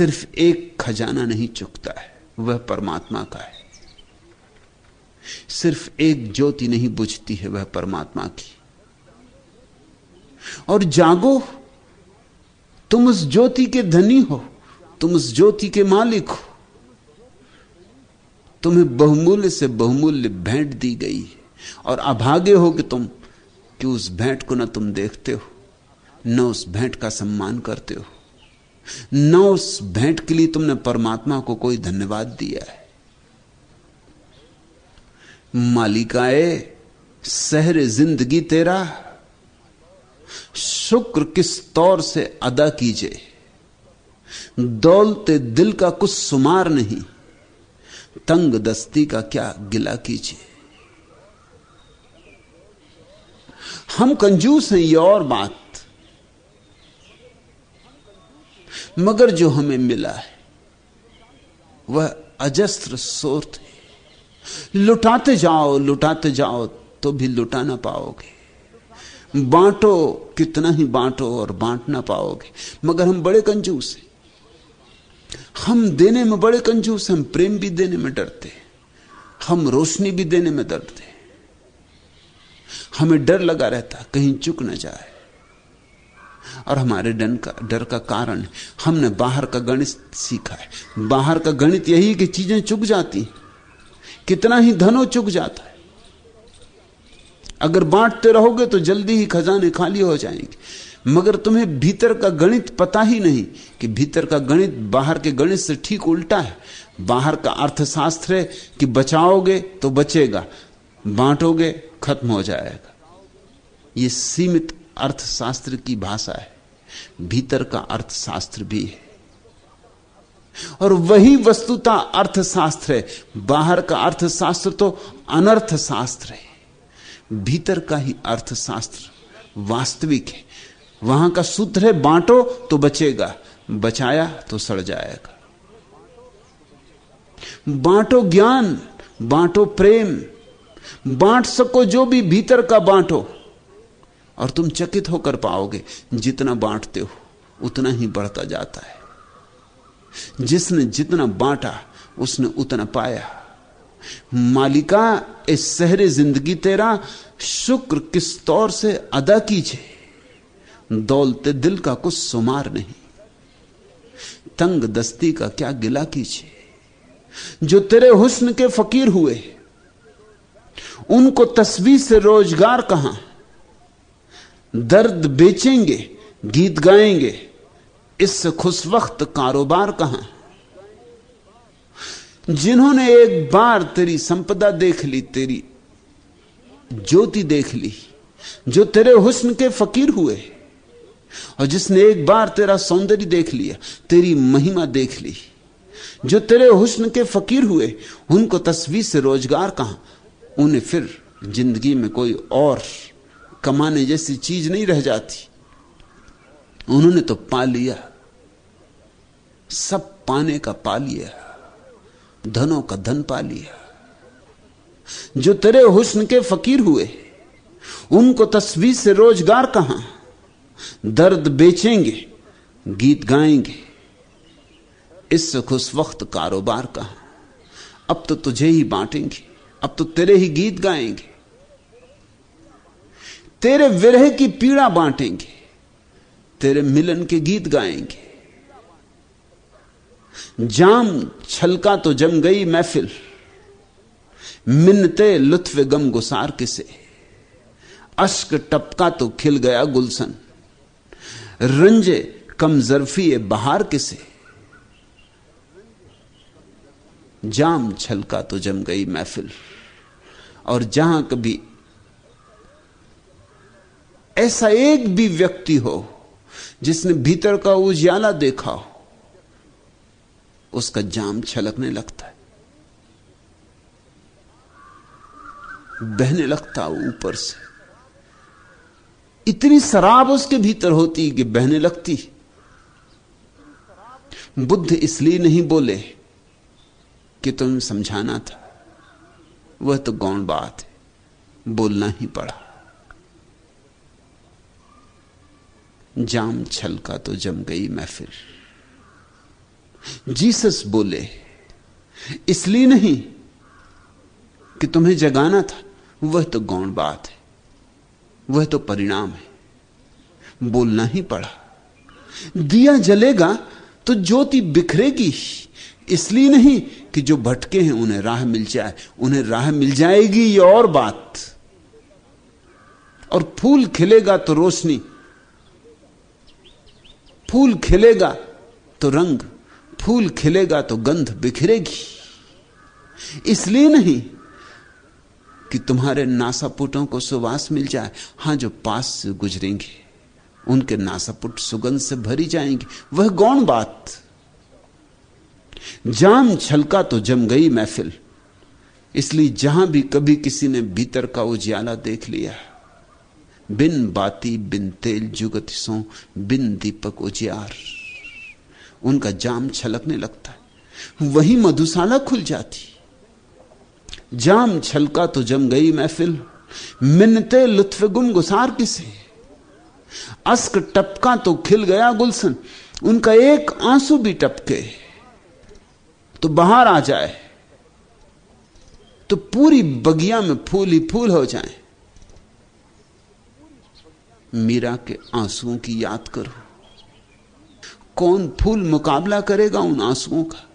सिर्फ़ एक खजाना नहीं चुकता है, वह परमात्मा का है। सिर्फ़ एक ज्योति नहीं बुझती है वह परमात्मा की। और जागो, तुम उस ज्योति के धनी हो, तुम उस ज्योति के मालिक हो। तुम्हें बहुमूल्य से बहुमूल्य भेंट दी गई है। और अभागे हो कि तुम, कि उस भेंट को ना तुम देखते हो, न उस भेंट का सम्मान करते हो। न उस भेंट के लिए तुमने परमात्मा को कोई धन्यवाद दिया है? मालिकाए, सहर ज़िंदगी तेरा। शुक्र किस तौर से अदा कीजिए? दौलते दिल का कुछ सुमार नहीं। तंग दस्ती का क्या गिला कीजिए? हम कंजूस हैं, ये और बात। मगर जो हमें मिला है, वह अजस्त्र सोर्थ है। लुटाते जाओ लुटाते जाओ तो भी लुटा ना पाओगे। बांटो, कितना ही बांटो और बांट ना पाओगे। मगर हम बड़े कंजूस हैं। हम देने में बड़े कंजूस हम प्रेम भी देने में डरते हम रोशनी भी देने में डरते हमें डर लगा रहता, कहीं चुक ना जाए। और हमारे डर का डर का कारण हमने बाहर का गणित सीखा है। बाहर का गणित यही कि चीज़ें चुक जाती कितना ही धनो चुक जाता है। अगर बांटते रहोगे तो जल्दी ही खजाने खाली हो जाएँगे। मगर तुम्हें भीतर का गणित पता ही नहीं कि भीतर का गणित बाहर के गणित से ठीक उल्टा है। बाहर का अर्थशास्त्र है कि बचाओगे तो बचेगा। बांटोगे, खत्म हो जाएगा। यह सीमित अर्थशास्त्र की भाषा है, भीतर का अर्थशास्त्र भी है। और वही वस्तुता अर्थशास्त्र है। बाहर का अर्थशास्त्र तो अनर्थ शास्त्र है। भीतर का ही अर्थशास्त्र वास्तविक है। वहाँ का सूत्र है, बांटो तो बचेगा, बचाया तो सड़ जाएगा। बांटो ज्ञान, बांटो प्रेम, बांट सको जो भी भीतर का बांटो। और तुम चकित होकर पाओगे, जितना बांटते हो, उतना ही बढ़ता जाता है। जिसने जितना बांटा, उसने उतना पाया। मालिका, इस सहरे ज़िंदगी तेरा शुक्र किस तौर से अदा कीजिए? दौलते दिल का कुछ सुमार नहीं। तंग दस्ती का क्या गिला कीजिए? जो तेरे हुस्न के फकीर हुए, उनको तस्वीर से रोज़गार कहाँ? दर्द बेचेंगे, गीत गाएँगे। इससे खुश वक्त कारोबार कहाँ? जिन्होंने एक बार तेरी संपदा देख ली, तेरी ज्योति देख ली, जो तेरे हुस्न के फकीर हुए, और जिसने एक बार तेरा सौंदर्य देख लिया, तेरी महिमा देख ली, जो तेरे हुस्न के फकीर हुए, उनको तस्वीर से रोज़गार कहाँ? उन्हें फिर ज़िंदगी में कोई और कमाने जैसी चीज़ नहीं रह जाती। उन्होंने तो पा लिया। सब पाने का पा लिया। धनों का धन पा लिया। जो तेरे हुस्न के फकीर हुए, उनको तस्वीर से रोज़गार कहाँ? दर्द बेचेंगे, गीत गाएँगे। इससे खुश वक्त कारोबार कहाँ? अब तो तुझे ही बांटेंगे, अब तो तेरे ही गीत गाएँगे। तेरे विरह की पीड़ा बांटेंगे, तेरे मिलन के गीत गाएँगे। जाम छलका तो जम गई महफिल, मिन्नते लुत्फ गम गुसार किसे। अश्क टपका तो खिल गया गुलशन, रंजे कम जरफी बहार किसे। जाम छलका तो जम गई महफिल, और जहाँ कभी ऐसा एक भी व्यक्ति हो जिसने भीतर का उजियाला देखा हो, उसका जाम छलकने लगता है। बहने लगता ऊपर से। इतनी शराब उसके भीतर होती कि बहने लगती। बुद्ध इसलिए नहीं बोले कि तुम समझाना था। वह तो गौण बात है, बोलना ही पड़ा। जाम छलका तो जम गई महफिल जीसस बोले, इसलिए नहीं कि तुम्हें जगाना था, वह तो गौण बात है, वह तो परिणाम है। बोलना ही पड़ा, दिया जलेगा तो ज्योति बिखरेगी, इसलिए नहीं कि जो भटके हैं उन्हें राह मिल जाए, उन्हें राह मिल जाएगी ये और बात। और फूल खिलेगा तो रोशनी फूल खिलेगा तो रंग, फूल खिलेगा तो गंध बिखरेगी। इसलिए नहीं कि तुम्हारे नासापुटों को सुवास मिल जाए। हाँ, जो पास से गुजरेंगे, उनके नासापुट सुगंध से भरी जाएँगे। वह गौण बात। जाम छलका तो जम गई महफिल। इसलिए जहाँ भी कभी किसी ने भीतर का उजियाला देख लिया बिन बाती, बिन तेल, जुगत सो, बिन दीपक उजियार। उनका जाम छलकने लगता है। वही मधुशाला खुल जाती। जाम छलका तो जम गई महफिल। मिनते लुत्फ गुम गुसार किसे? अस्क टपका तो खिल गया गुलशन। उनका एक आँसू भी टपके। तो बाहर आ जाए। तो पूरी बगिया में फूल ही फूल हो जाए। मीरा के आंसुओं की याद करो। कौन फूल मुकाबला करेगा उन आंसुओं का?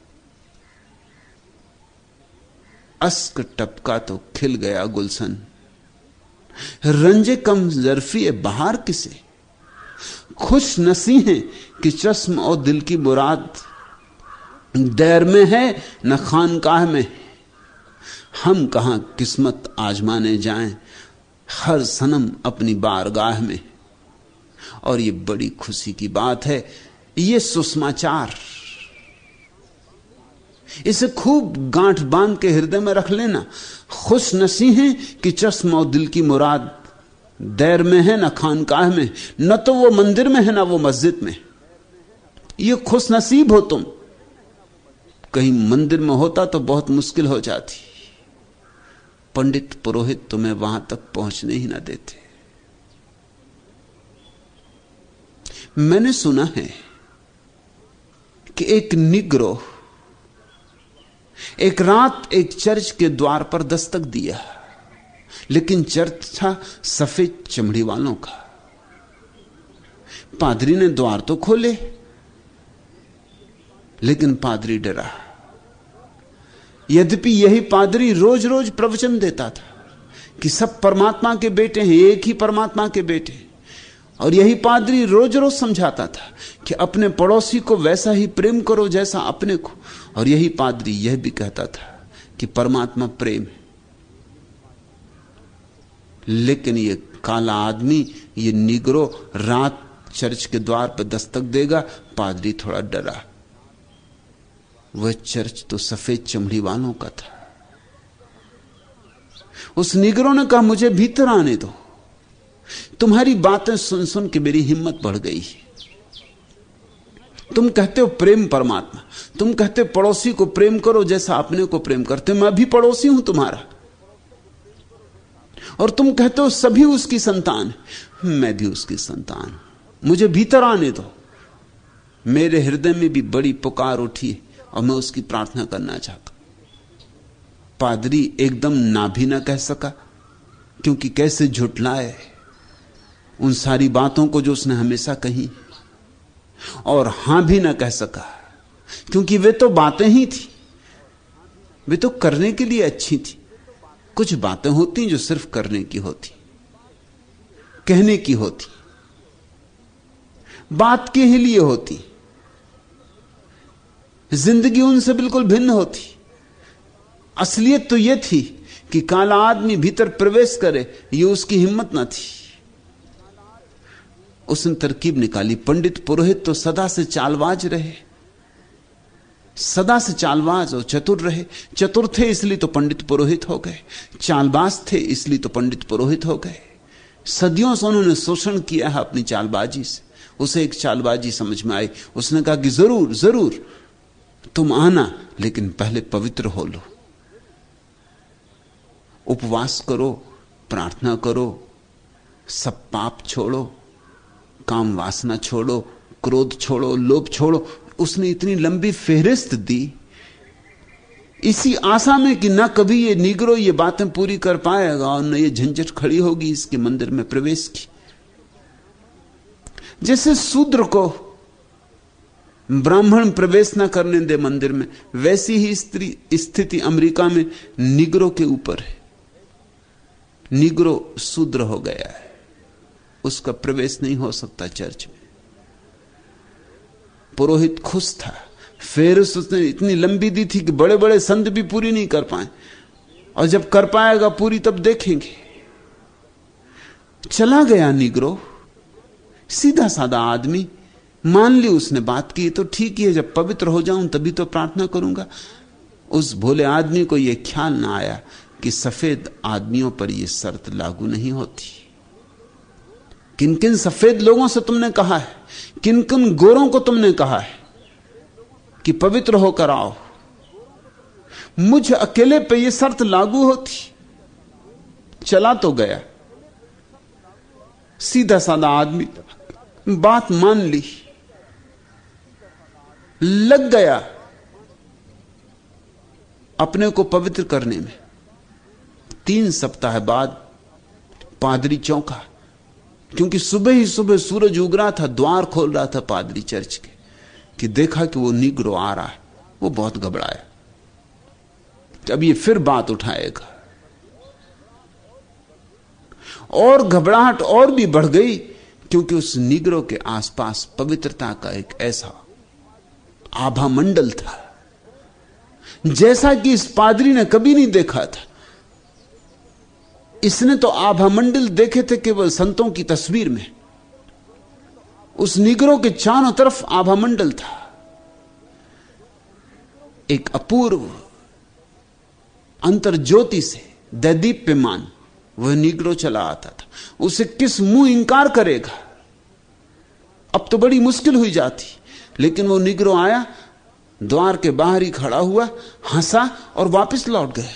अस्क टपका तो खिल गया गुलशन। रंजे कम जरफी बहार किसे? खुश नसी है कि चश्म और दिल की मुराद। दैर में है, न खानकाह में हम कहा किस्मत आजमाने जाएँ? हर सनम अपनी बारगाह में और ये बड़ी खुशी की बात है, ये सुषमाचार। इसे खूब गांठ बाँध के हृदय में रख लेना। खुश नसी हैं कि चश्म दिल की मुराद दैर में है, ना खानकाह में। न तो वो मंदिर में है, ना वो मस्जिद में। ये खुश नसीब हो तुम। कहीं मंदिर में होता तो बहुत मुश्किल हो जाती। पंडित पुरोहित तुम्हें वहाँ तक पहुँचने ही ना देते। मैंने सुना है कि एक निग्रो एक रात एक चर्च के द्वार पर दस्तक दिया, लेकिन चर्च था सफ़ेद चमड़ी वालों का। पादरी ने द्वार तो खोले, लेकिन पादरी डरा। यद्यपि यही पादरी रोज रोज प्रवचन देता था कि सब परमात्मा के बेटे हैं, एक ही परमात्मा के बेटे और यही पादरी रोज रोज समझाता था कि अपने पड़ोसी को वैसा ही प्रेम करो जैसा अपने को। और यही पादरी यह भी कहता था कि परमात्मा प्रेम है। लेकिन ये काला आदमी, ये निगरो रात चर्च के द्वार पर दस्तक देगा, पादरी थोड़ा डरा। वह चर्च तो सफ़ेद चमड़ी वालों का था। उस निगरों ने कहा, मुझे भीतर आने दो। तुम्हारी बातें सुन सुन के मेरी हिम्मत बढ़ गई तुम कहते हो प्रेम परमात्मा। तुम कहते हो पड़ोसी को प्रेम करो जैसा अपने को प्रेम करते मैं भी पड़ोसी हूँ तुम्हारा। और तुम कहते हो सभी उसकी संतान मैं भी उसकी संतान मुझे भीतर आने दो। मेरे हृदय में भी बड़ी पुकार उठी और मैं उसकी प्रार्थना करना चाहता पादरी एकदम ना भी ना कह सका, क्योंकि कैसे झुटलाए उन सारी बातों को जो उसने हमेशा कही। और हाँ भी ना कह सका, क्योंकि वे तो बातें ही थी। वे तो करने के लिए अच्छी थी। कुछ बातें होती जो सिर्फ़ करने की होती, कहने की होती, बात के ही लिए होती। ज़िंदगी उनसे बिल्कुल भिन्न होती। असलियत तो यह थी कि काला आदमी भीतर प्रवेश करे, ये उसकी हिम्मत ना थी। उसने तरकीब निकाली, पंडित पुरोहित तो सदा से चालबाज रहे। सदा से चालबाज और चतुर रहे। चतुर थे इसलिए तो पंडित पुरोहित हो गए। चालबाज थे इसलिए तो पंडित पुरोहित हो गए। सदियों से उन्होंने शोषण किया है अपनी चालबाजी से। उसे एक चालबाजी समझ में आई। उसने कहा कि ज़रूर ज़रूर तुम आना, लेकिन पहले पवित्र हो लो। उपवास करो, प्रार्थना करो, सब पाप छोड़ो, काम वासना छोड़ो, क्रोध छोड़ो, लोभ छोड़ो। उसने इतनी लंबी फेहरिस्त दी। इसी आशा में कि ना कभी ये निगरो ये बातें पूरी कर पाएगा और न ये झंझट खड़ी होगी इसके मंदिर में प्रवेश की। जैसे शूद्र को ब्राह्मण प्रवेश न करने दे मंदिर में, वैसी ही स्त्री, स्थिति अमेरिका में निगरो के ऊपर है। निगरो शूद्र हो गया है। उसका प्रवेश नहीं हो सकता चर्च में। पुरोहित खुश था। फिर उसने इतनी लंबी दी थी कि बड़े बड़े संत भी पूरी नहीं कर पाए। और जब कर पाएगा, पूरी तब देखेंगे। चला गया निग्रो। सीधा साधा आदमी मान ली उसने बात की तो ठीक ही है, जब पवित्र हो जाऊँ तभी तो प्रार्थना करूँगा। उस भोले आदमी को यह ख्याल ना आया कि सफ़ेद आदमियों पर यह शर्त लागू नहीं होती। किन किन सफ़ेद लोगों से तुमने कहा है? किन किन गोरों को तुमने कहा है कि पवित्र होकर आओ? मुझ अकेले पे यह शर्त लागू होती। चला तो गया। सीधा साधा आदमी बात मान ली। लग गया अपने को पवित्र करने में। तीन सप्ताह बाद पादरी चौंका, क्योंकि सुबह ही सुबह सूरज उग रहा था, द्वार खोल रहा था पादरी चर्च के, कि देखा कि वो निग्रो आ रहा है, वो बहुत घबराया। अब ये फिर बात उठाएगा। और घबराहट और भी बढ़ गई, क्योंकि उस निग्रो के आसपास पवित्रता का एक ऐसा आभा मंडल था। जैसा कि इस पादरी ने कभी नहीं देखा था। इसने तो आभा मंडल देखे थे केवल संतों की तस्वीर में। उस निगरों के चारों तरफ़ आभा मंडल था। एक अपूर्व अंतर ज्योति से दैदीप्यमान वह निग्रो चला आता था। उसे किस मुँह इंकार करेगा? अब तो बड़ी मुश्किल हुई जाती। लेकिन वो निग्रो आया, द्वार के बाहर ही खड़ा हुआ, हंसा और वापस लौट गया।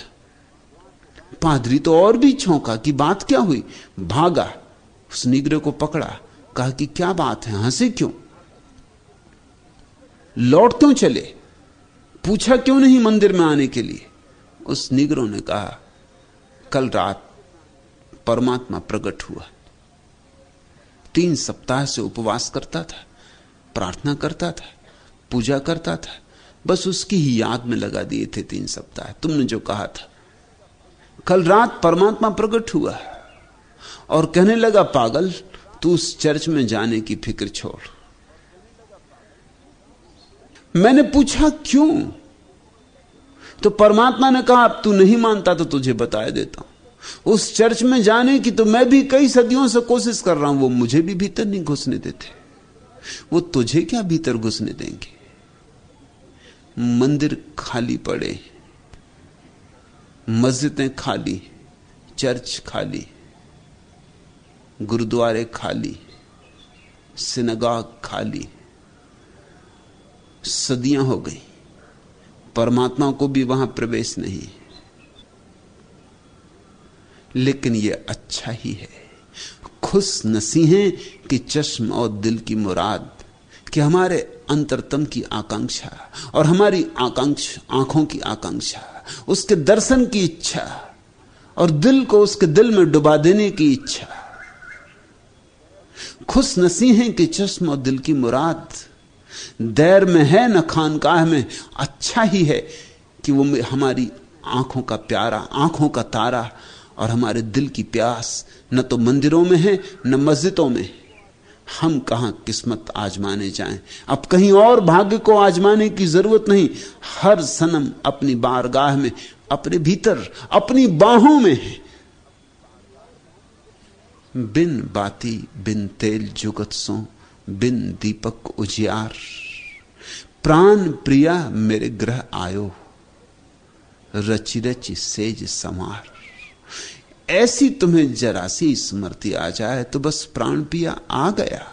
पादरी तो और भी छौंका कि बात क्या हुई? भागा। उस निग्रे को पकड़ा। कहा कि क्या बात है? हंसे क्यों? लौट क्यों चले? पूछा क्यों नहीं मंदिर में आने के लिए? उस निगरों ने कहा, कल रात परमात्मा प्रकट हुआ। तीन सप्ताह से उपवास करता था। प्रार्थना करता था, पूजा करता था, बस उसकी ही याद में लगा दिए थे तीन सप्ताह। तुमने जो कहा था, कल रात परमात्मा प्रकट हुआ और कहने लगा, पागल, तू उस चर्च में जाने की फ़िक्र छोड़। मैंने पूछा, क्यों? तो परमात्मा ने कहा, अब तू नहीं मानता तो तुझे बता देता हूँ। उस चर्च में जाने की तो मैं भी कई सदियों से कोशिश कर रहा हूँ, वो मुझे भी भीतर नहीं घुसने देते। वो तुझे क्या भीतर घुसने देंगे? मंदिर खाली पड़े मस्जिदें खाली चर्च खाली गुरुद्वारे खाली सिनगाग खाली सदियाँ हो गई। परमात्मा को भी वहाँ प्रवेश नहीं लेकिन यह अच्छा ही है। खुश नसी हैं कि चश्म और दिल की मुराद, कि हमारे अंतरतम की आकांक्षा और हमारी आकांक्षा, आँखों की आकांक्षा, उसके दर्शन की इच्छा और दिल को उसके दिल में डुबा देने की इच्छा। खुश नसी हैं कि चश्म और दिल की मुराद, दैर में है न खानकाह में अच्छा ही है कि वो हमारी आँखों का प्यारा, आँखों का तारा और हमारे दिल की प्यास न तो मंदिरों में है, न मस्जिदों में हम कहाँ किस्मत आजमाने जाएँ? अब कहीं और भाग्य को आजमाने की ज़रूरत नहीं। हर सनम अपनी बारगाह में, अपने भीतर, अपनी बाहों में है। बिन बाती, बिन तेल जुगत सो, बिन दीपक उजियार। प्राण प्रिया मेरे ग्रह आयो, रचि रचि सेज समार ऐसी तुम्हें जरा सी स्मृति आ जाए तो बस प्राण पिया आ गया।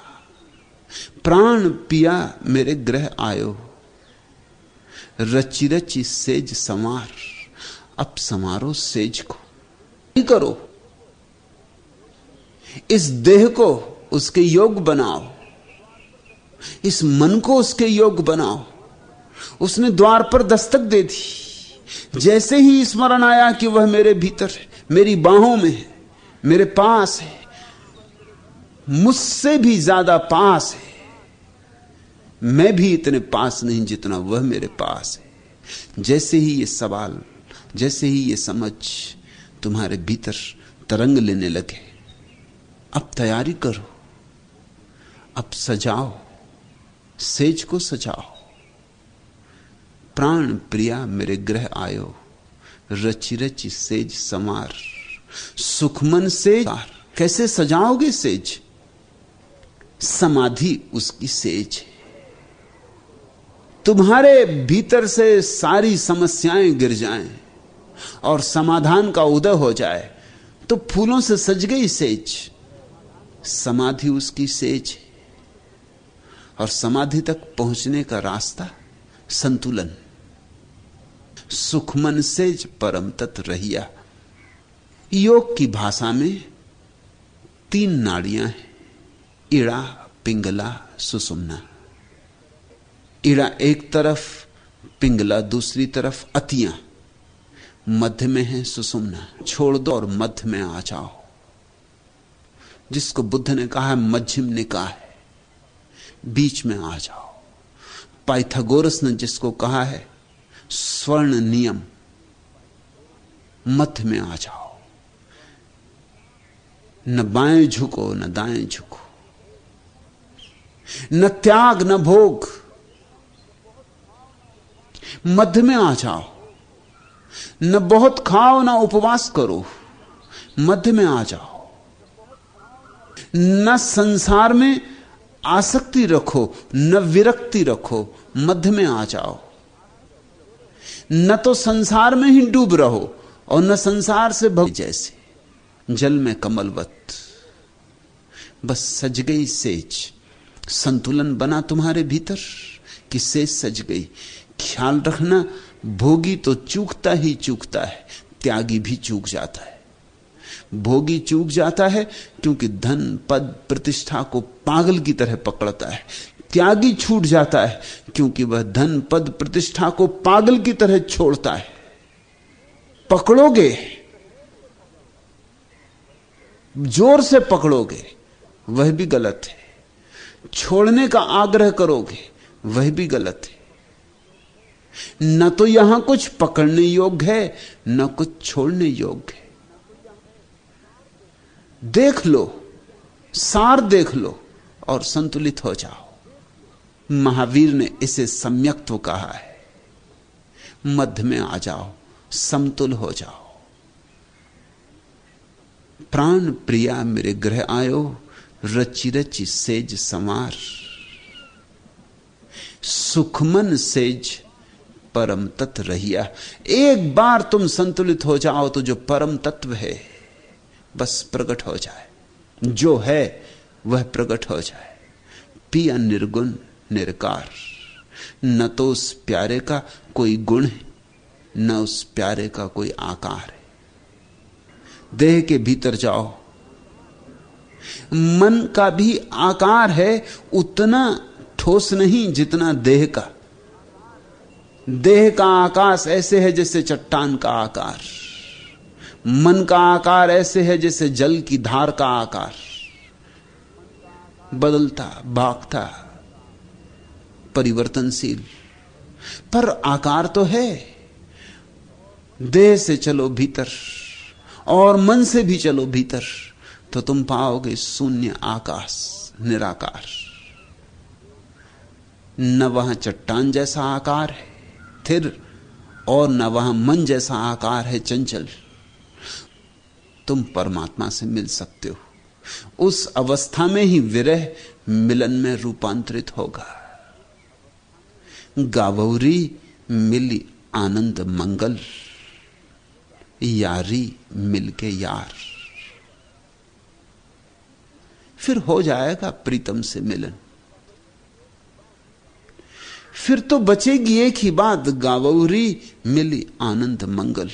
प्राण पिया मेरे ग्रह आयो। रची रची सेज समार अब समारो सेज को। करो। इस देह को उसके योग बनाओ। इस मन को उसके योग बनाओ। उसने द्वार पर दस्तक दे दी। जैसे ही स्मरण आया कि वह मेरे भीतर है मेरी बाहों में है, मेरे पास है, मुझसे भी ज़्यादा पास है। मैं भी इतने पास नहीं जितना वह मेरे पास है। जैसे ही ये सवाल, जैसे ही ये समझ तुम्हारे भीतर तरंग लेने लगे, अब तैयारी करो, अब सजाओ, सेज को सजाओ। प्राण प्रिया मेरे ग्रह आयो। रचि रचि सेज समार, सुखमन सेज कैसे सजाओगे सेज? समाधि उसकी सेज है। तुम्हारे भीतर से सारी समस्याएँ गिर जाएँ और समाधान का उदय हो जाए तो फूलों से सज गई सेज। समाधि उसकी सेज है। और समाधि तक पहुँचने का रास्ता संतुलन सुखमन से परम तत् रहिया। योग की भाषा में तीन नाड़ियाँ हैं। इड़ा, पिंगला, सुसुमना। इड़ा एक तरफ़, पिंगला दूसरी तरफ़ अतियाँ। मध्य में है सुसुमना। छोड़ दो और मध्य में आ जाओ। जिसको बुद्ध ने कहा है, मध्यम निकाय बीच में आ जाओ। पाइथागोरस ने जिसको कहा है स्वर्ण नियम मध्य में आ जाओ। न बाएँ झुको, न दाएँ झुको। न त्याग, न भोग। मध्य में आ जाओ। न बहुत खाओ, ना उपवास करो। मध्य में आ जाओ। न संसार में आसक्ति रखो, न विरक्ति रखो। मध्य में आ जाओ। न तो संसार में ही डूब रहो और न संसार से भव जैसे। जल में कमलवत। बस सज गई सेज। संतुलन बना तुम्हारे भीतर। कि सेज सज गई? ख्याल रखना, भोगी तो चूकता ही चूकता है, त्यागी भी चूक जाता है। भोगी चूक जाता है क्योंकि धन, पद, प्रतिष्ठा को पागल की तरह पकड़ता है। त्यागी छूट जाता है, क्योंकि वह धन पद प्रतिष्ठा को पागल की तरह छोड़ता है। पकड़ोगे? ज़ोर से पकड़ोगे, वह भी गलत है। छोड़ने का आग्रह करोगे, वह भी गलत है। न तो यहाँ कुछ पकड़ने योग्य है, न कुछ छोड़ने योग्य है। देख लो, सार देख लो और संतुलित हो जाओ। महावीर ने इसे सम्यक्त्व कहा है। मध्य में आ जाओ, समतुल हो जाओ। प्राण प्रिया मेरे ग्रह आयो रचि रचि सेज समार सुखमन सेज परम तत्व रहिया। एक बार तुम संतुलित हो जाओ तो जो परम तत्व है, बस प्रकट हो जाए। जो है, वह प्रकट हो जाए। पिया निर्गुण निरकार। न तो उस प्यारे का कोई गुण है, न उस प्यारे का कोई आकार है। देह के भीतर जाओ। मन का भी आकार है, उतना ठोस नहीं जितना देह का। देह का आकाश ऐसे है जैसे चट्टान का आकार। मन का आकार ऐसे है जैसे जल की धार का आकार। बदलता, भागता परिवर्तनशील। पर आकार तो है। देह से चलो भीतर और मन से भी चलो भीतर तो तुम पाओगे शून्य आकाश, निराकार। न वहाँ चट्टान जैसा आकार है स्थिर और न वहाँ मन जैसा आकार है चंचल। तुम परमात्मा से मिल सकते हो। उस अवस्था में ही विरह मिलन में रूपांतरित होगा। गावरी, मिली आनंद मंगल, यारी मिलके यार। फिर हो जाएगा प्रीतम से मिलन। फिर तो बचेगी एक ही बात, गावरी, मिली आनंद मंगल।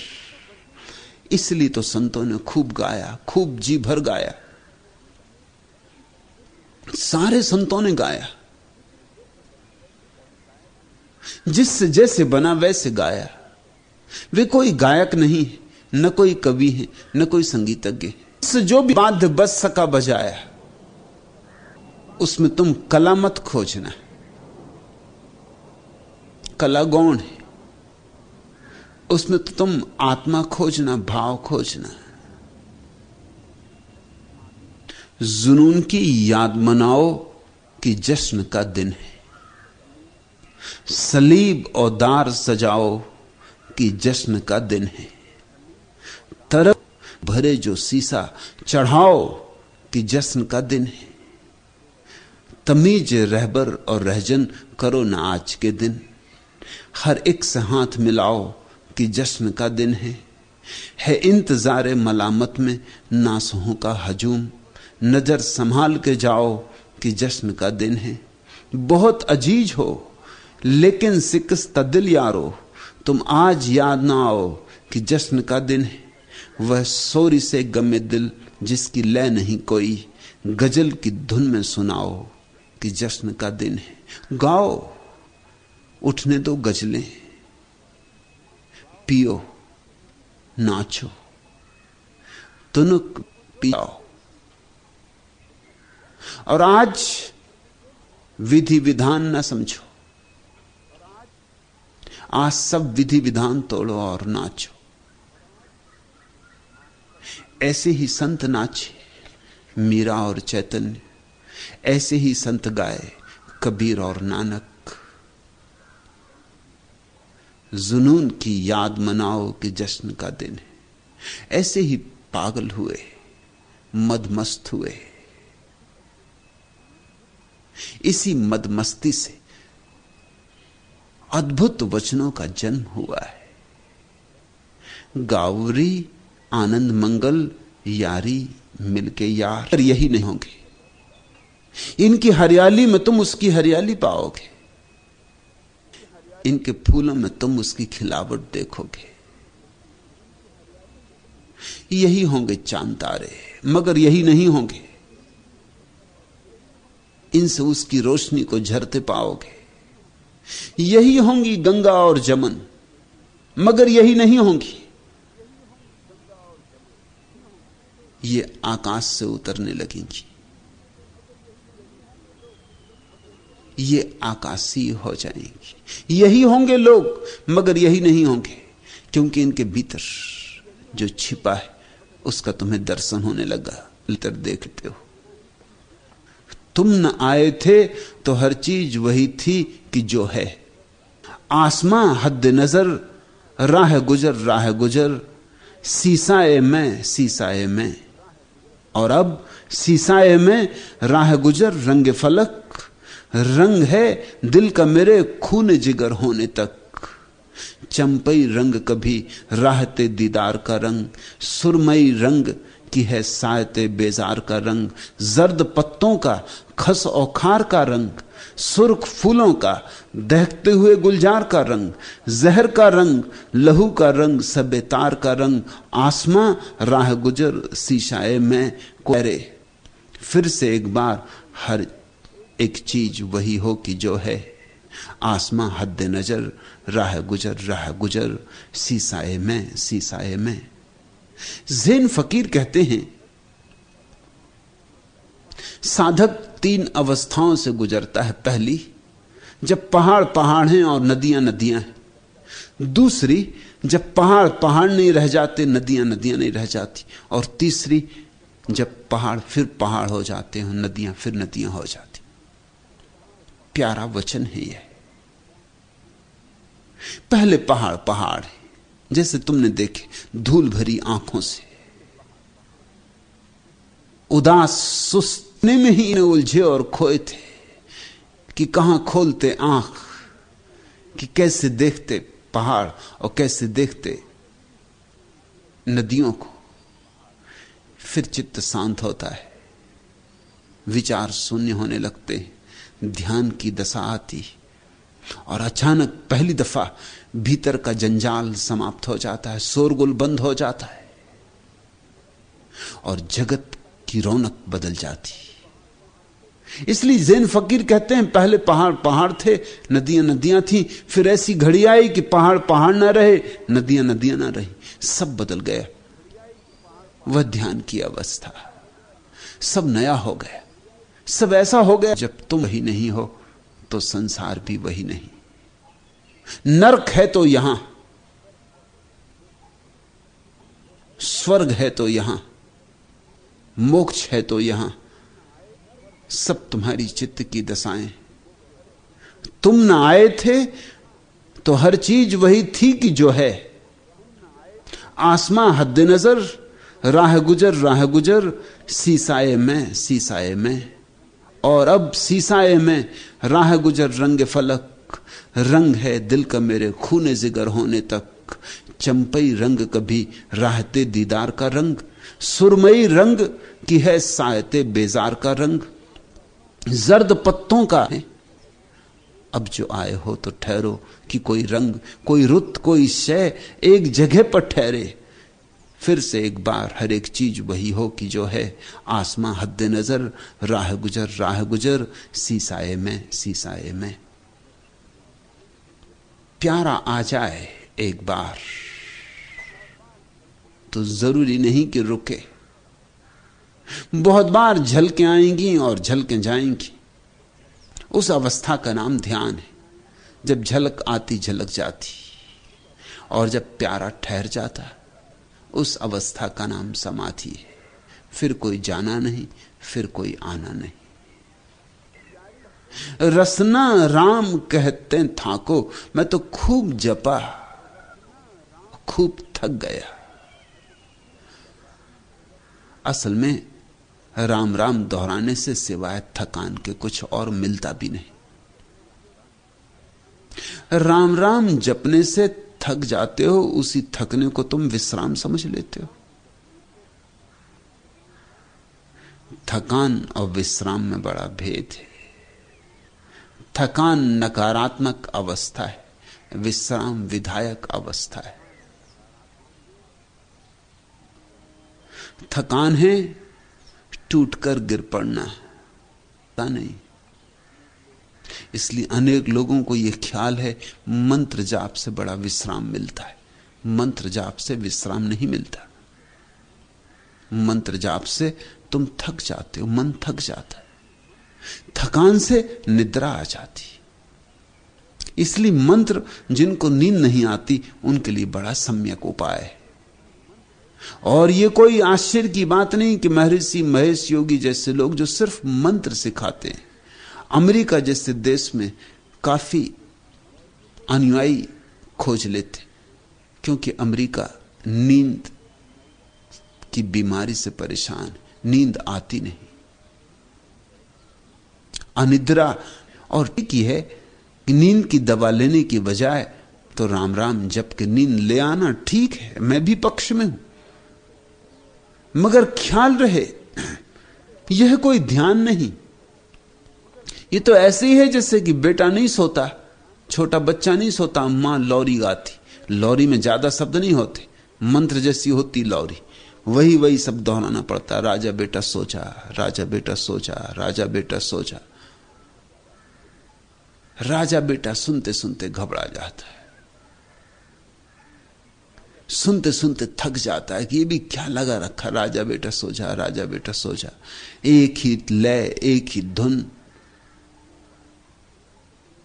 इसलिए तो संतों ने खूब गाया, खूब जी भर गाया। सारे संतों ने गाया। जिससे जैसे बना वैसे गाया। वे कोई गायक नहीं है, न कोई कवि है, न कोई संगीतज्ञ है। जो भी बाध्य बस सका बजाया, उसमें तुम कला मत खोजना। कला गौण है। उसमें तो तुम आत्मा खोजना, भाव खोजना। जुनून की याद मनाओ कि जश्न का दिन है। सलीब और दार सजाओ कि जश्न का दिन है। तरफ़ भरे जो सीसा, चढ़ाओ कि जश्न का दिन है। तमीज, रहबर और रहजन करो ना आज के दिन। हर एक से हाथ मिलाओ कि जश्न का दिन है। है इंतज़ार मलामत में नासहों का हजूम। नज़र संभाल के जाओ कि जश्न का दिन है। बहुत अज़ीज़ हो लेकिन सिकस्त दिल यारो, तुम आज याद ना आओ कि जश्न का दिन है। वह सोरी से गमे दिल जिसकी लय नहीं कोई, गज़ल की धुन में सुनाओ कि जश्न का दिन है। गाओ, उठने दो गजलें, पियो, नाचो, तुनुक पियाओ। और आज विधि विधान ना समझो। आज सब विधि विधान तोड़ो और नाचो। ऐसे ही संत नाचे, मीरा और चैतन्य। ऐसे ही संत गाए, कबीर और नानक। जुनून की याद मनाओ कि जश्न का दिन है। ऐसे ही पागल हुए, मदमस्त हुए। इसी मदमस्ती से अद्भुत वचनों का जन्म हुआ है। गावरी, आनंद, मंगल, यारी, मिलके यार यही नहीं होंगे। इनकी हरियाली में तुम उसकी हरियाली पाओगे। इनके फूलों में तुम उसकी खिलावट देखोगे। यही होंगे चाँद तारे, मगर यही नहीं होंगे। इनसे उसकी रोशनी को झरते पाओगे। यही होंगी गंगा और जमन, मगर यही नहीं होंगी। ये आकाश से उतरने लगेंगी। ये आकाशीय हो जाएँगी। यही होंगे लोग, मगर यही नहीं होंगे, क्योंकि इनके भीतर जो छिपा है, उसका तुम्हें दर्शन होने लगा। भीतर देखते हो। तुम न आए थे तो हर चीज़ वही थी कि जो है। आसमां हद नज़र, राह गुजर राह गुजर, सीसाए में सीसाए में। और अब सीसाए में, राह गुजर, रंग फलक, रंग है दिल का मेरे खून जिगर होने तक। चंपई रंग कभी राहते दीदार का रंग, सुरमई रंग की है सायते बेजार का रंग, जर्द पत्तों का खस और खार का रंग सुर्ख फूलों का, दहकते हुए गुलजार का रंग, जहर का रंग, लहू का रंग सबेतार का रंग, आसमां, राह गुजर शीशाए में कोरे फिर से एक बार हर एक चीज़ वही हो कि जो है। आसमां हद नज़र राह गुजर राह गुजर, सीसाए में सीसाए में। जैन फकीर कहते हैं, साधक तीन अवस्थाओं से गुजरता है पहली, जब पहाड़ पहाड़ हैं और नदियाँ नदियाँ हैं। दूसरी, जब पहाड़ पहाड़ नहीं रह जाते, नदियाँ नदियाँ नहीं रह जाती। और तीसरी, जब पहाड़ फिर पहाड़ हो जाते हैं, नदियाँ फिर नदियाँ हो जाती। प्यारा वचन है यह। पहले पहाड़ पहाड़ है, जैसे तुमने देखे, धूल भरी आँखों से। उदास सुस्तने में ही इन्हें उलझे और खोए थे कि कहाँ खोलते आँख, कि कैसे देखते पहाड़ और कैसे देखते नदियों को। फिर चित्त शांत होता है, विचार शून्य होने लगते, ध्यान की दशा आती और अचानक पहली दफ़ा भीतर का जंजाल समाप्त हो जाता है, शोरगुल बंद हो जाता है और जगत की रौनक बदल जाती। इसलिए जैन फकीर कहते हैं, पहले पहाड़ पहाड़ थे, नदियाँ नदियाँ थी, फिर ऐसी घड़ी आई कि पहाड़ पहाड़ ना रहे, नदियाँ नदियाँ ना रही, सब बदल गया। वह ध्यान की अवस्था, सब नया हो गया। सब ऐसा हो गया, जब तुम वही नहीं हो तो संसार भी वही नहीं। नरक है तो यहाँ, स्वर्ग है तो यहाँ, मोक्ष है तो यहाँ। सब तुम्हारी चित्त की दशाएँ। तुम ना आए थे तो हर चीज़ वही थी कि जो है। आसमां हद नज़र राह गुजर राह गुजर, सीसाए में सीसाए में। और अब सीसाए में, राह गुजर, रंग फलक, रंग है दिल का मेरे खूने जिगर होने तक। चंपई रंग कभी राहते दीदार का रंग, सुरमई रंग की है सायते बेजार का रंग। जर्द पत्तों का है। अब जो आए हो तो ठहरो कि कोई रंग, कोई रुत, कोई शय एक जगह पर ठहरे। फिर से एक बार हर एक चीज़ वही हो कि जो है। आसमां हद नज़र राह गुजर राह गुजर, सीसाए में सीसाए में। प्यारा आ जाए एक बार तो ज़रूरी नहीं कि रुके। बहुत बार झलकें आएँगी और झलकें जाएँगी। उस अवस्था का नाम ध्यान है। जब झलक आती, झलक जाती। और जब प्यारा ठहर जाता, उस अवस्था का नाम समाधि है। फिर कोई जाना नहीं, फिर कोई आना नहीं। रसना राम कहते थाको, मैं तो खूब जपा, खूब थक गया। असल में राम राम दोहराने से सिवाय थकान के कुछ और मिलता भी नहीं। राम राम जपने से थक जाते हो, उसी थकने को तुम विश्राम समझ लेते हो। थकान और विश्राम में बड़ा भेद है। थकान नकारात्मक अवस्था है, विश्राम विधायक अवस्था है। थकान है टूटकर गिर पड़ना है। नहीं। इसलिए अनेक लोगों को यह ख्याल है, मंत्र जाप से बड़ा विश्राम मिलता है। मंत्र जाप से विश्राम नहीं मिलता। मंत्र जाप से तुम थक जाते हो, मन थक जाता है। थकान से निद्रा आ जाती इसलिए मंत्र जिनको नींद नहीं आती, उनके लिए बड़ा सम्यक उपाय है। और यह कोई आश्चर्य की बात नहीं कि महर्षि महेश योगी जैसे लोग जो सिर्फ़ मंत्र सिखाते हैं, अमेरिका जैसे देश में काफ़ी अनुयायी खोज लेते क्योंकि अमेरिका नींद की बीमारी से परेशान नींद आती नहीं। अनिद्रा और ठीक ही है कि नींद की दवा लेने की बजाय तो राम राम जब के नींद ले आना ठीक है, मैं भी पक्ष में हूँ। मगर ख्याल रहे, यह कोई ध्यान नहीं। ये तो ऐसे ही है जैसे कि बेटा नहीं सोता, छोटा बच्चा नहीं सोता, माँ लौरी गाती। लौरी में ज़्यादा शब्द नहीं होते, मंत्र जैसी होती लौरी। वही वही सब दोहराना पड़ता, राजा बेटा सोचा, राजा बेटा सोचा, राजा बेटा सोचा। राजा बेटा सुनते सुनते घबरा जाता है। सुनते सुनते थक जाता है कि ये भी क्या लगा रखा? राजा बेटा सो जा राजा बेटा सो जा एक ही लय, एक ही धुन।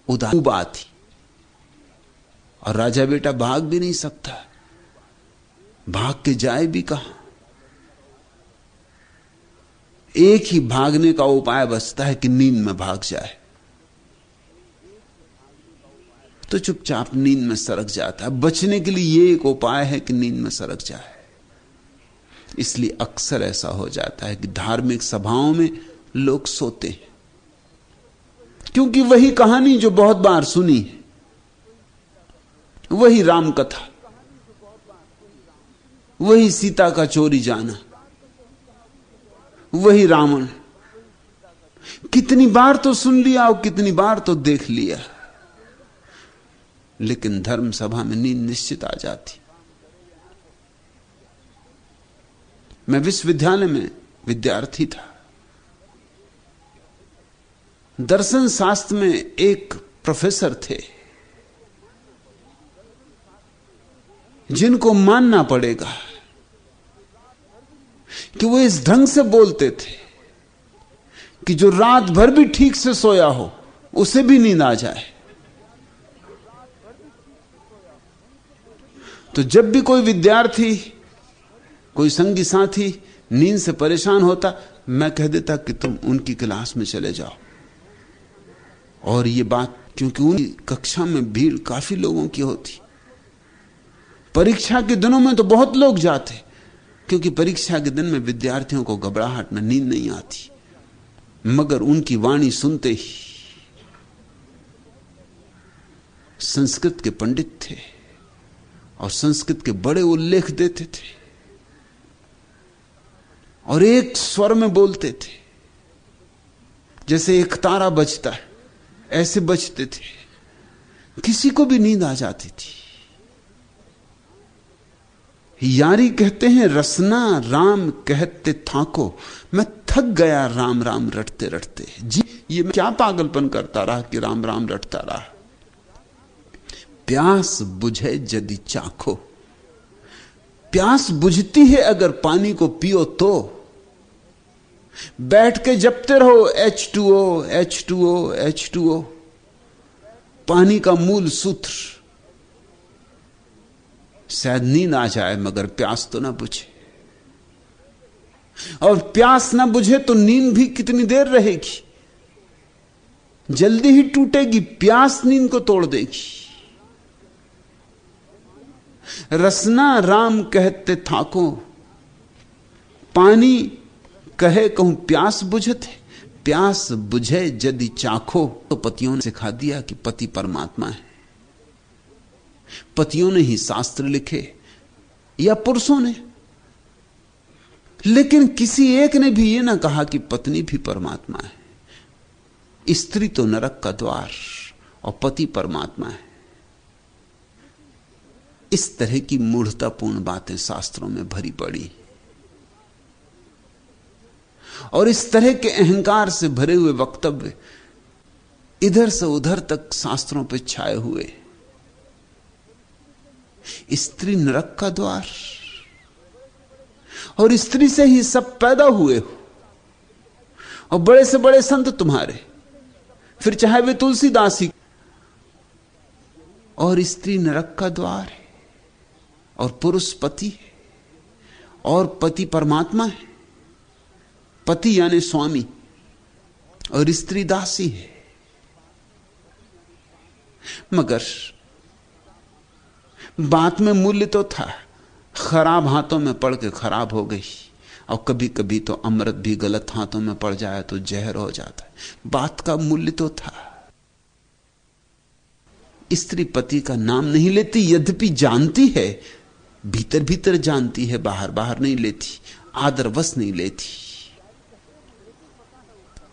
उदा थी और राजा बेटा भाग भी नहीं सकता। भाग के जाए भी कहा? एक ही भागने का उपाय बचता है कि नींद में भाग जाए। तो चुपचाप नींद में सरक जाता है। बचने के लिए यह एक उपाय है कि नींद में सरक जाए। इसलिए अक्सर ऐसा हो जाता है कि धार्मिक सभाओं में लोग सोते हैं। क्योंकि वही कहानी जो बहुत बार सुनी है, वही राम कथा वही सीता का चोरी जाना, वही रावण। कितनी बार तो सुन लिया और कितनी बार तो देख लिया। लेकिन धर्म सभा में नींद निश्चित आ जाती। मैं विश्वविद्यालय में विद्यार्थी था। दर्शन शास्त्र में एक प्रोफेसर थे, जिनको मानना पड़ेगा कि वो इस ढंग से बोलते थे कि जो रात भर भी ठीक से सोया हो, उसे भी नींद आ जाए। तो जब भी कोई विद्यार्थी, कोई संगी साथी नींद से परेशान होता, मैं कह देता कि तुम उनकी क्लास में चले जाओ। और ये बात क्योंकि उनकी कक्षा में भीड़ काफ़ी लोगों की होती। परीक्षा के दिनों में तो बहुत लोग जाते, क्योंकि परीक्षा के दिन में विद्यार्थियों को घबराहट में नींद नहीं आती। मगर उनकी वाणी सुनते ही संस्कृत के पंडित थे। और संस्कृत के बड़े उल्लेख देते थे। और एक स्वर में बोलते थे। जैसे एक तारा बजता है, ऐसे बजते थे। किसी को भी नींद आ जाती थी। यारी कहते हैं, रसना राम कहते थाको। मैं थक गया राम राम रटते रटते। जी, ये मैं क्या पागलपन करता रहा कि राम राम रटता रहा? प्यास बुझे यदि चाखो। प्यास बुझती है अगर पानी को पियो तो। बैठ के जपते रहो H two O H two O H two O पानी का मूल सूत्र। शायद नींद आ जाए, मगर प्यास तो ना बुझे। और प्यास ना बुझे तो नींद भी कितनी देर रहेगी? जल्दी ही टूटेगी, प्यास नींद को तोड़ देगी। रसना राम कहते थाको। पानी कहे कहूँ, प्यास बुझते प्यास बुझे यदि चाखो तो पतियों ने सिखा दिया कि पति परमात्मा है। पतियों ने ही शास्त्र लिखे, या पुरुषों ने। लेकिन किसी एक ने भी यह ना कहा कि पत्नी भी परमात्मा है। स्त्री तो नरक का द्वार, और पति परमात्मा है। इस तरह की मूढ़तापूर्ण बातें शास्त्रों में भरी पड़ी। और इस तरह के अहंकार से भरे हुए वक्तव्य इधर से उधर तक शास्त्रों पर छाए हुए। स्त्री नरक का द्वार। और स्त्री से ही सब पैदा हुए हो। और बड़े से बड़े संत तुम्हारे। फिर चाहे वे तुलसीदासी और स्त्री नरक का द्वार। है और पुरुष पति है, और पति परमात्मा है, पति यानी स्वामी, और स्त्री दासी है। मगर बात में मूल्य तो था, खराब हाथों में पड़ के खराब हो गई, और कभी कभी तो अमृत भी गलत हाथों में पड़ जाए तो जहर हो जाता है। बात का मूल्य तो था। स्त्री पति का नाम नहीं लेती, यद्यपि जानती है भीतर भीतर जानती है, बाहर बाहर नहीं लेती आदरवश नहीं लेती।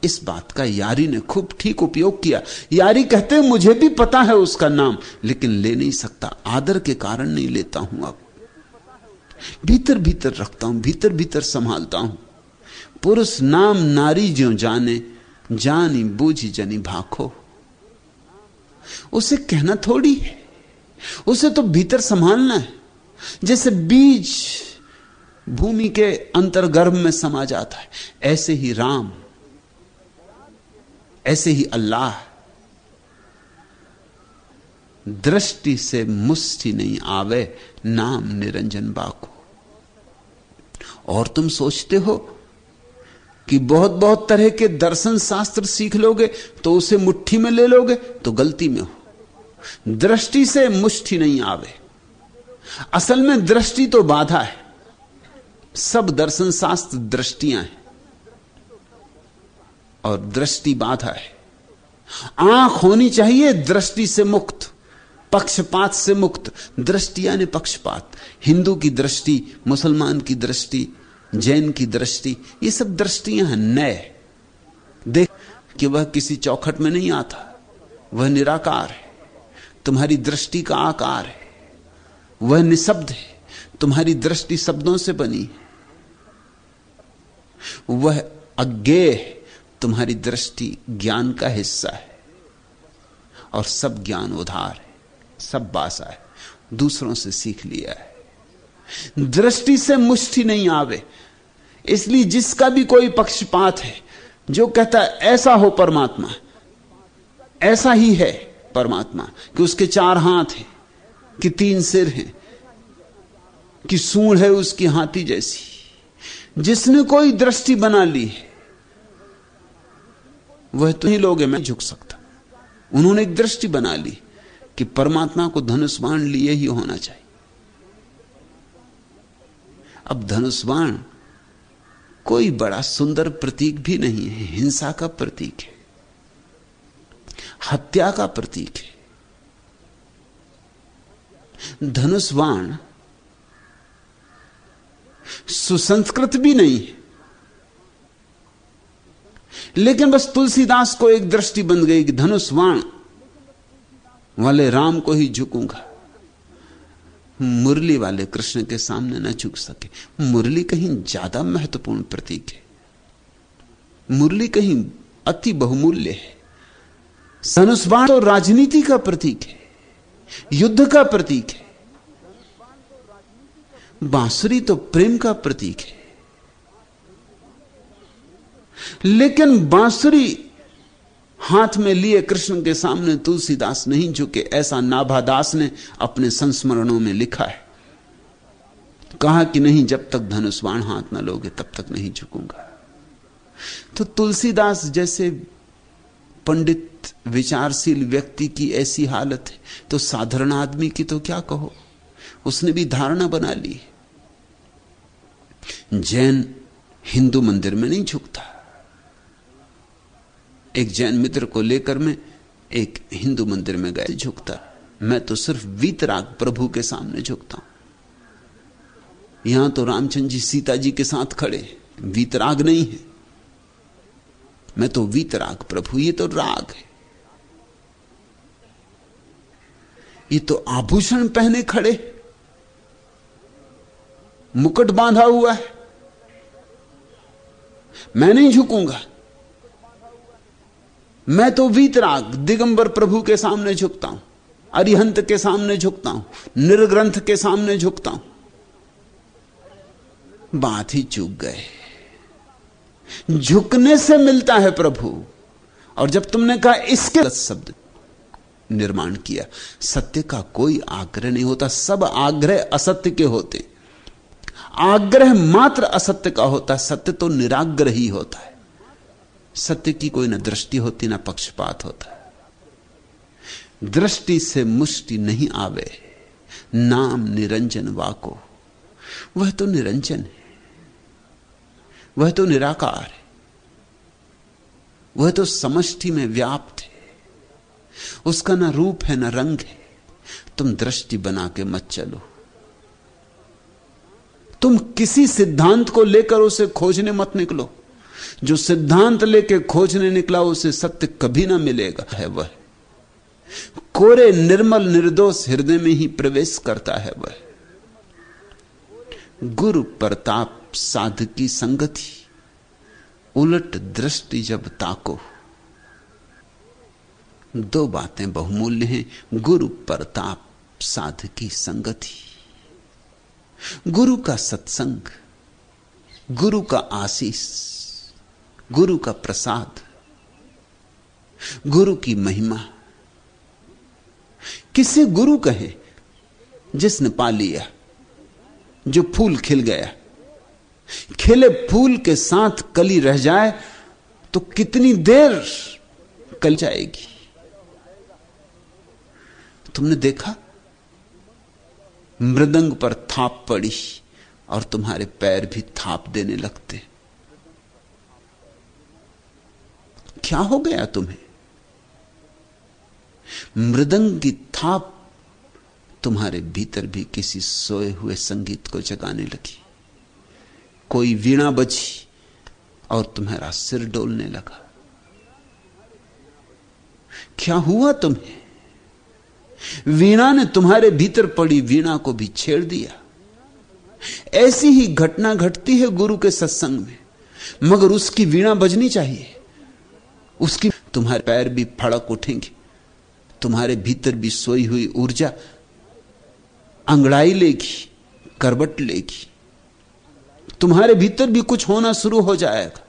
इस बात का यारी ने खूब ठीक उपयोग किया। यारी कहते मुझे भी पता है उसका नाम, लेकिन ले नहीं सकता। आदर के कारण नहीं लेता हूँ अब। भीतर भीतर रखता हूँ, भीतर भीतर संभालता हूँ। पुरुष नाम नारी जो जाने, जानी बूझी जनी भाखो। उसे कहना थोड़ी है। उसे तो भीतर संभालना है। जैसे बीज भूमि के अंतर्गर्भ में समा जाता है, ऐसे ही राम, ऐसे ही अल्लाह, दृष्टि से मुष्टि नहीं आवे, नाम निरंजन बाको। और तुम सोचते हो कि बहुत बहुत तरह के दर्शन शास्त्र सीख लोगे तो उसे मुट्ठी में ले लोगे तो गलती में हो। दृष्टि से मुष्टि नहीं आवे। असल में दृष्टि तो बाधा है। सब दर्शन शास्त्र दृष्टियाँ हैं। और दृष्टि बाधा है। आँख होनी चाहिए दृष्टि से मुक्त, पक्षपात से मुक्त। दृष्टि यानी पक्षपात। हिंदू की दृष्टि, मुसलमान की दृष्टि, जैन की दृष्टि, ये सब दृष्टियाँ हैं, नए। देख कि वह किसी चौखट में नहीं आता। वह निराकार है। तुम्हारी दृष्टि का आकार है। वह निशब्द है। तुम्हारी दृष्टि शब्दों से बनी वह अज्ञे है। तुम्हारी दृष्टि ज्ञान का हिस्सा है। और सब ज्ञान उधार है। सब बासा है। दूसरों से सीख लिया है। दृष्टि से मुष्टि नहीं आवे। इसलिए जिसका भी कोई पक्षपात है, जो कहता है, ऐसा हो परमात्मा। ऐसा ही है परमात्मा कि उसके चार हाथ हैं। कि तीन सिर हैं, कि सूढ़ है उसकी हाथी जैसी। जिसने कोई दृष्टि बना ली है, वह तो ही लोग मैं झुक सकता। उन्होंने एक दृष्टि बना ली कि परमात्मा को धनुष्वाण लिए ही होना चाहिए। अब धनुष्वाण कोई बड़ा सुंदर प्रतीक भी नहीं है, हिंसा का प्रतीक है, हत्या का प्रतीक है। धनुष्वाण। सुसंस्कृत भी नहीं। है लेकिन बस तुलसीदास को एक दृष्टि बन गई कि धनुष्वाण, वाले राम को ही झुकूँगा। मुरली वाले कृष्ण के सामने न झुक सके। मुरली कहीं ज़्यादा महत्वपूर्ण प्रतीक है। मुरली कहीं अति बहुमूल्य है। धनुष्वाण तो राजनीति का प्रतीक है। युद्ध का प्रतीक है। बांसुरी तो प्रेम का प्रतीक है। लेकिन बांसुरी हाथ में लिए कृष्ण के सामने तुलसीदास नहीं झुके ऐसा नाभादास ने अपने संस्मरणों में लिखा है। कहा कि नहीं, जब तक धनुष्वाण हाथ ना लोगे, तब तक नहीं झुकूँगा। तो तुलसीदास जैसे पंडित विचारशील व्यक्ति की ऐसी हालत है। तो साधारण आदमी की तो क्या कहो? उसने भी धारणा बना ली। जैन हिंदू मंदिर में नहीं झुकता। एक जैन मित्र को लेकर मैं एक हिंदू मंदिर में गए झुकता। मैं तो सिर्फ़ वीतराग प्रभु के सामने झुकता हूँ। यहाँ तो रामचंद्र जी सीता जी के साथ खड़े वीतराग नहीं है। मैं तो वीतराग प्रभु, ये तो राग है। ये तो आभूषण पहने खड़े मुकुट बांधा हुआ है। मैं नहीं झुकूँगा। मैं तो वीतराग दिगंबर प्रभु के सामने झुकता हूँ, अरिहंत के सामने झुकता हूँ, निर्ग्रंथ के सामने झुकता हूँ। बात ही चूक गए। झुकने से मिलता है प्रभु। और जब तुमने कहा इसके शब्द निर्माण किया। सत्य का कोई आग्रह नहीं होता। सब आग्रह असत्य के होते। आग्रह मात्र असत्य का होता। सत्य तो निराग्रह ही होता है। सत्य की कोई ना दृष्टि होती, ना पक्षपात होता। है दृष्टि से मुष्टि नहीं आवे। नाम निरंजन वाको। वह तो निरंजन है। वह तो निराकार है। वह तो समष्टि में व्याप्त उसका ना रूप है, ना रंग है। तुम दृष्टि बना के मत चलो। तुम किसी सिद्धांत को लेकर उसे खोजने मत निकलो। जो सिद्धांत लेके खोजने निकला, उसे सत्य कभी ना मिलेगा, है वह। कोरे निर्मल निर्दोष हृदय में ही प्रवेश करता है वह। गुरु प्रताप साधकी संगति। उलट दृष्टि जब ताको। दो बातें बहुमूल्य हैं। गुरु प्रताप साध की संगति। गुरु का सत्संग, गुरु का आशीष, गुरु का प्रसाद, गुरु की महिमा। किसे गुरु कहे जिसने पा लिया, जो फूल खिल गया? खिले फूल के साथ कली रह जाए तो कितनी देर कल जाएगी? तुमने देखा? मृदंग पर थाप पड़ी और तुम्हारे पैर भी थाप देने लगते। क्या हो गया तुम्हें? मृदंग की थाप तुम्हारे भीतर भी किसी सोए हुए संगीत को जगाने लगी। कोई वीणा बजी और तुम्हारा सिर डोलने लगा। क्या हुआ तुम्हें? वीणा ने तुम्हारे भीतर पड़ी वीणा को भी छेड़ दिया। ऐसी ही घटना घटती है गुरु के सत्संग में। मगर उसकी वीणा बजनी चाहिए। उसकी तुम्हारे पैर भी फड़क उठेंगे। तुम्हारे भीतर भी सोई हुई ऊर्जा अंगड़ाई लेगी करबट लेगी। तुम्हारे भीतर भी कुछ होना शुरू हो जाएगा।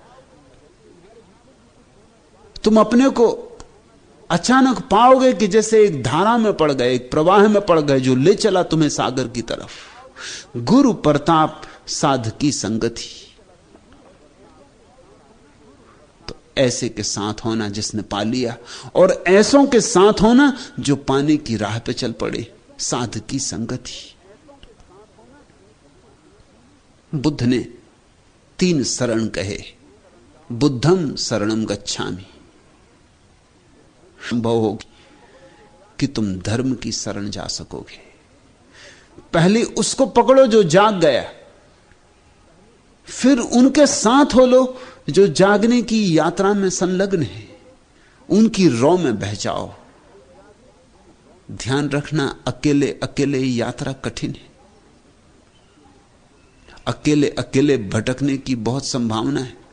तुम अपने को अचानक पाओगे कि जैसे एक धारा में पड़ गए, एक प्रवाह में पड़ गए जो ले चला तुम्हें सागर की तरफ़। गुरु प्रताप साध की संगति। तो ऐसे के साथ होना जिसने पा लिया और ऐसों के साथ होना जो पाने की राह पे चल पड़े साध की संगति। बुद्ध ने तीन शरण कहे, बुद्धम शरणम गच्छामी। संभव होगी कि तुम धर्म की शरण जा सकोगे। पहले उसको पकड़ो जो जाग गया। फिर उनके साथ हो लो जो जागने की यात्रा में संलग्न है। उनकी रौ में बह जाओ। ध्यान रखना, अकेले अकेले यात्रा कठिन है। अकेले अकेले भटकने की बहुत संभावना है।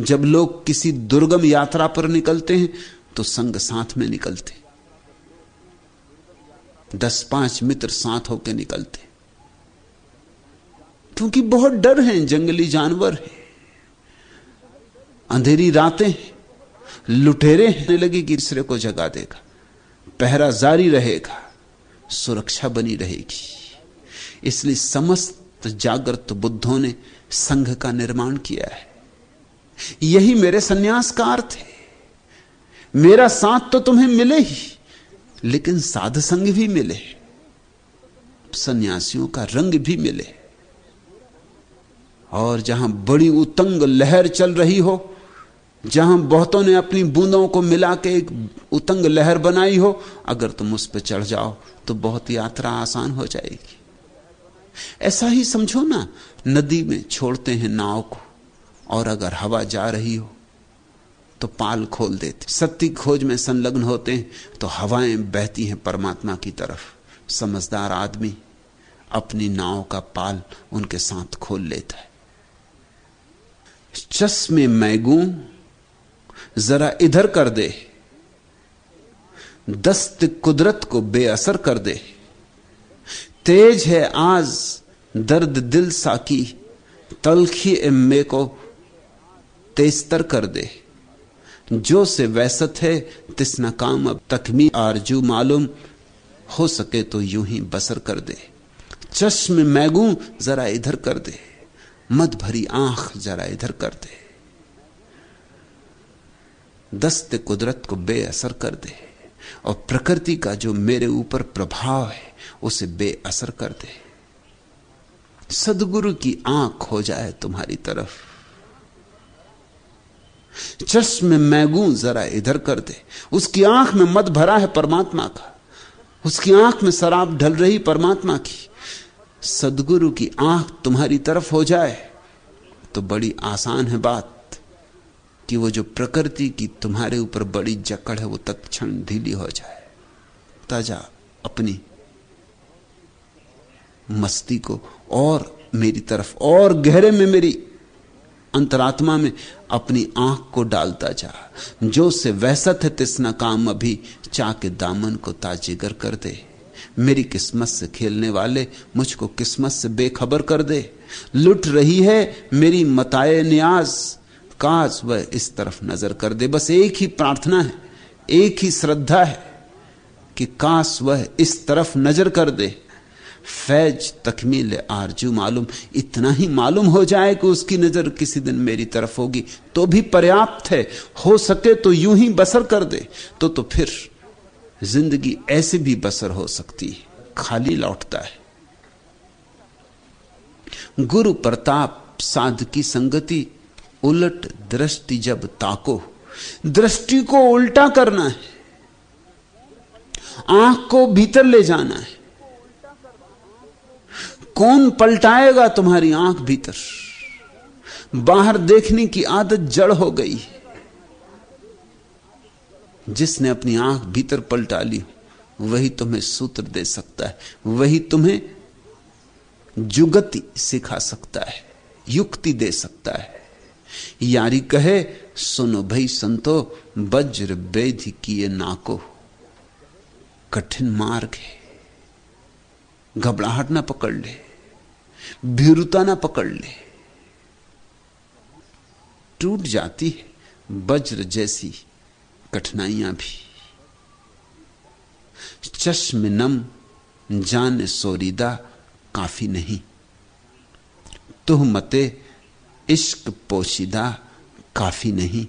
जब लोग किसी दुर्गम यात्रा पर निकलते हैं तो संग साथ में निकलते। दस पाँच मित्र साथ होकर निकलते। क्योंकि बहुत डर है, जंगली जानवर है। अंधेरी रातें हैं, लुटेरे होने लगे कि तीसरे को जगा देगा, पहरा जारी रहेगा, सुरक्षा बनी रहेगी। इसलिए समस्त जागृत बुद्धों ने संघ का निर्माण किया है। यही मेरे सन्यास का अर्थ है मेरा साथ तो तुम्हें मिले ही, लेकिन साध संग भी मिले। सन्यासियों का रंग भी मिले। और जहाँ बड़ी उतंग लहर चल रही हो, जहाँ बहुतों ने अपनी बूंदों को मिला के एक उतंग लहर बनाई हो, अगर तुम उस पर चढ़ जाओ तो बहुत यात्रा आसान हो जाएगी। ऐसा ही समझो ना, नदी में छोड़ते हैं नाव को। और अगर हवा जा रही हो तो पाल खोल देते। सत्य खोज में संलग्न होते हैं तो हवाएँ बहती हैं परमात्मा की तरफ़। समझदार आदमी अपनी नाव का पाल उनके साथ खोल लेता है। चश्मे मैगू, जरा इधर कर दे। दस्त कुदरत को बेअसर कर दे। तेज है आज, दर्द दिल साकी। तलखी एम्मे को तेस्तर कर दे। जो से वैसत है तिसना काम अब तकमी आरज़ू मालूम, हो सके तो यूँ ही बसर कर दे। चश्म मैगू जरा इधर कर दे मत भरी आँख जरा इधर कर दे। दस्त कुदरत को बेअसर कर दे, और प्रकृति का जो मेरे ऊपर प्रभाव है, उसे बेअसर कर दे। सदगुरु की आँख हो जाए तुम्हारी तरफ़ चश्म मैगू जरा इधर कर दे। उसकी आँख में मत भरा है परमात्मा का। उसकी आँख में शराब ढल रही परमात्मा की। सदगुरु की आँख तुम्हारी तरफ़ हो जाए तो बड़ी आसान है बात कि वो जो प्रकृति की तुम्हारे ऊपर बड़ी जकड़ है, वो तत्क्षण ढीली हो जाए। ताज़ा अपनी मस्ती को और मेरी तरफ़, और गहरे में मेरी अंतरात्मा में अपनी आँख को डालता जा। जो से वैसत है तिसना काम अभी चा के दामन को ताजिगर कर दे। मेरी किस्मत से खेलने वाले मुझको किस्मत से बेखबर कर दे। लुट रही है मेरी मताए न्याज। काज वह इस तरफ़ नज़र कर दे। बस एक ही प्रार्थना है, एक ही श्रद्धा है कि काश वह इस तरफ़ नज़र कर दे। फैज तकमील आरज़ू मालूम। इतना ही मालूम हो जाए कि उसकी नज़र किसी दिन मेरी तरफ़ होगी। तो भी पर्याप्त है। हो सके तो यूँ ही बसर कर दे। तो तो फिर ज़िंदगी ऐसे भी बसर हो सकती है। खाली लौटता है। गुरु प्रताप साध की संगति उलट दृष्टि जब ताको। दृष्टि को उल्टा करना है। आँख को भीतर ले जाना है। कौन पलटाएगा तुम्हारी आँख भीतर? बाहर देखने की आदत जड़ हो गई। जिसने अपनी आँख भीतर पलटा ली, वही तुम्हें सूत्र दे सकता है। वही तुम्हें जुगति सिखा सकता है, युक्ति दे सकता है। यारी कहे, सुनो भाई संतो, वज्र वेद किए नाको। कठिन मार्ग है। घबराहट ना पकड़ ले। भीरुता ना पकड़ ले। टूट जाती है वज्र जैसी कठिनाइयाँ भी। चश्म नम, जान सोरीदा काफ़ी नहीं। तुह मते इश्क पोशीदा काफ़ी नहीं।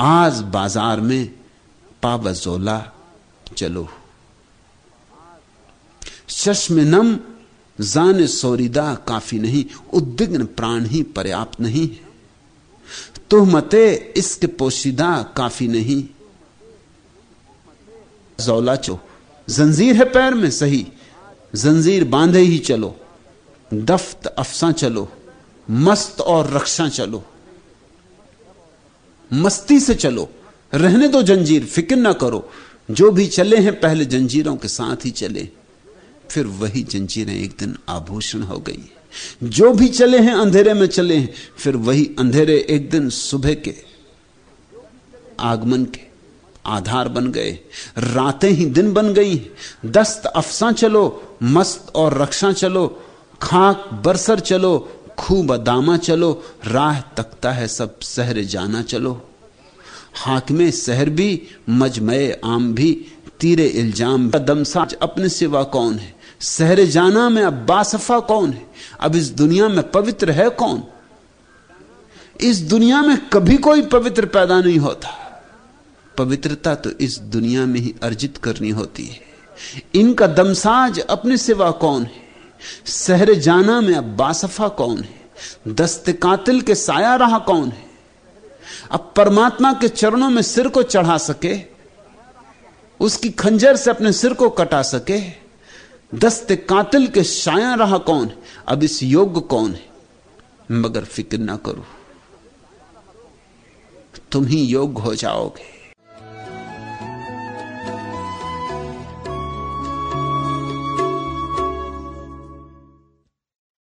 आज बाज़ार में पाबजोला चलो। चश्मनम जान सोरीदा काफ़ी नहीं, उद्विग्न प्राण ही पर्याप्त नहीं है। तुह मते इश्क पोशीदा काफ़ी नहीं। जौला चो, जंजीर है पैर में सही, जंजीर बांधे ही चलो, दफ्त अफसा चलो, मस्त और रक्षा चलो, मस्ती से चलो, रहने दो जंजीर, फ़िक्र ना करो, जो भी चले हैं पहले जंजीरों के साथ ही चले। फिर वही जंजीरें एक दिन आभूषण हो गई। जो भी चले हैं, अंधेरे में चले हैं, फिर वही अंधेरे एक दिन सुबह के आगमन के आधार बन गए। रातें ही दिन बन गई। दस्त अफसा चलो, मस्त और रक्षा चलो, खाक बरसर चलो, खूब दामा चलो, राह तकता है सब शहर जाना चलो। हाकमे शहर भी मजमय आम भी, तीरे इल्ज़ाम दमसाज अपने सिवा कौन है? शहर जाना में अब बासफा कौन है? अब इस दुनिया में पवित्र है कौन? इस दुनिया में कभी कोई पवित्र पैदा नहीं होता। पवित्रता तो इस दुनिया में ही अर्जित करनी होती है। इनका दमसाज अपने सिवा कौन है? शहर जाना में अब बासफा कौन है? दस्त कातिल के साया रहा कौन है? अब परमात्मा के चरणों में सिर को चढ़ा सके? उसकी खंजर से अपने सिर को कटा सके? दस्त कातिल के साया रहा कौन? है अब इस योग्य कौन है? मगर फ़िक्र ना करो। तुम ही योग्य हो जाओगे।